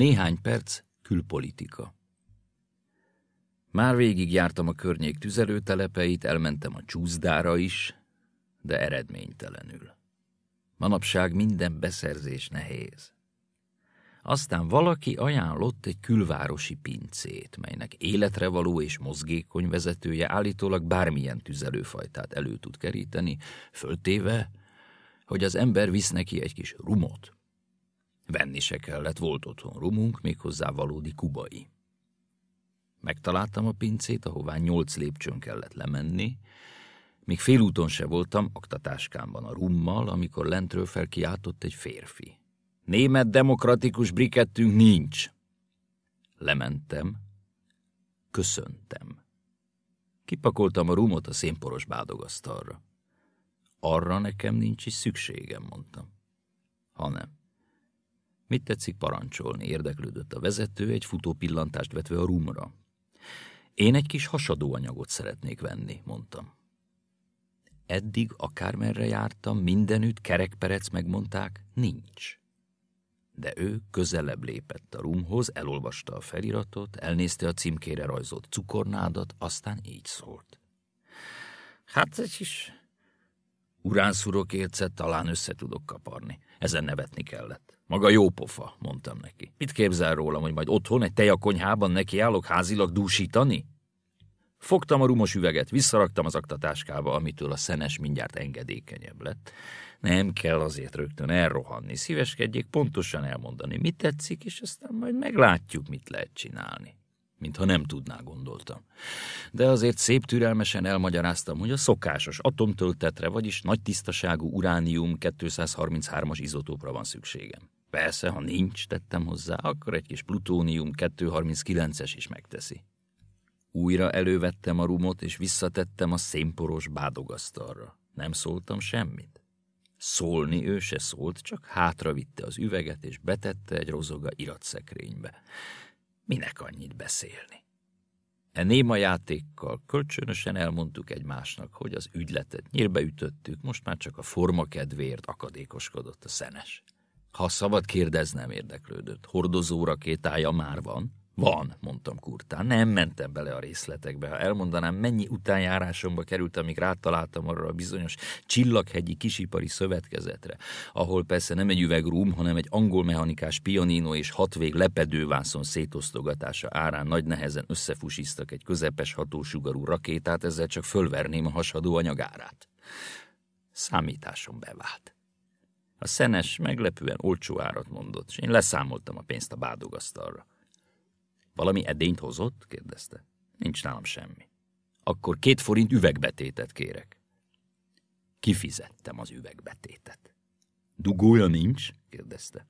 Néhány perc külpolitika. Már végig jártam a környék tüzelőtelepeit, elmentem a csúszdára is, de eredménytelenül. Manapság minden beszerzés nehéz. Aztán valaki ajánlott egy külvárosi pincét, melynek életre való és mozgékony vezetője állítólag bármilyen tüzelőfajtát elő tud keríteni, föltéve, hogy az ember visz neki egy kis rumot. Venni se kellett, volt otthon rumunk, méghozzá valódi kubai. Megtaláltam a pincét, ahová nyolc lépcsőn kellett lemenni, míg félúton se voltam oktatáskámban a rummal, amikor lentről felkiáltott egy férfi. Német demokratikus brikettünk nincs. Lementem, köszöntem. Kipakoltam a rumot a szénporos bádogasztalra. Arra nekem nincs is szükségem, mondtam. Hanem. Mit tetszik parancsolni? Érdeklődött a vezető, egy futó pillantást vetve a rumra. Én egy kis hasadóanyagot szeretnék venni, mondtam. Eddig akármerre jártam, mindenütt kerekperec megmondták, nincs. De ő közelebb lépett a rumhoz, elolvasta a feliratot, elnézte a címkére rajzolt cukornádat, aztán így szólt. Hát egy kis uránszurok ércet talán össze tudok kaparni. Ezen nevetni kellett. Maga jó pofa, mondtam neki. Mit képzel rólam, hogy majd otthon egy tejakonyhában nekiállok házilag dúsítani? Fogtam a rumos üveget, visszaraktam az aktatáskába, amitől a szenes mindjárt engedékenyebb lett. Nem kell azért rögtön elrohanni, szíveskedjék pontosan elmondani, mit tetszik, és aztán majd meglátjuk, mit lehet csinálni. Mintha nem tudná, gondoltam. De azért szép türelmesen elmagyaráztam, hogy a szokásos atomtöltetre, vagyis nagy tisztaságú uránium 233-as izotópra van szükségem. Persze, ha nincs, tettem hozzá, akkor egy kis plutónium 239-es is megteszi. Újra elővettem a rumot, és visszatettem a szénporos bádogasztalra. Nem szóltam semmit. Szólni ő se szólt, csak hátra vitte az üveget, és betette egy rozoga iratszekrénybe. Minek annyit beszélni? E néma játékkal kölcsönösen elmondtuk egymásnak, hogy az ügyletet nyírbe ütöttük, most már csak a forma kedvéért akadékoskodott a szenes. Ha szabad kérdeznem érdeklődött, hordozó rakétája már van? Van, mondtam kurtán. Nem mentem bele a részletekbe. Ha elmondanám, mennyi utánjárásomba került, amíg rátaláltam arra a bizonyos csillaghegyi kisipari szövetkezetre, ahol persze nem egy üveg rum, hanem egy angol mechanikás pianino és hat vég lepedővászon szétosztogatása árán nagy nehezen összefusisztak egy közepes hatósugarú rakétát, ezzel csak fölverném a hasadó anyagárát. Számításom bevált. A szenes meglepően olcsó árat mondott, és én leszámoltam a pénzt a bádogasztalra. Valami edényt hozott? kérdezte. Nincs nálam semmi. Akkor két forint üvegbetétet kérek. Kifizettem az üvegbetétet. Dugója nincs? kérdezte.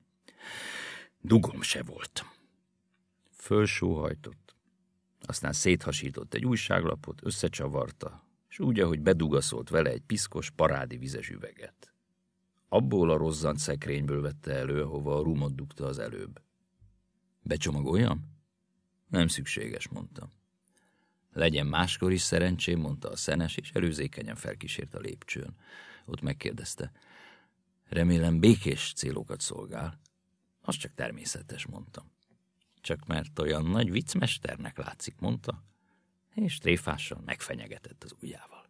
Dugom se volt. Fölsóhajtott. Aztán széthasított egy újságlapot, összecsavarta, és úgy, ahogy bedugaszolt vele egy piszkos, parádi vizes üveget. Abból a rozzant szekrényből vette elő, ahova a rumot dugta az előbb. Becsomagoljam? Nem szükséges, mondtam. Legyen máskor is szerencsém, mondta a szenes, és előzékenyen felkísért a lépcsőn. Ott megkérdezte. Remélem békés célokat szolgál. Az csak természetes, mondtam. Csak mert olyan nagy viccmesternek látszik, mondta, és tréfással megfenyegetett az ujjával.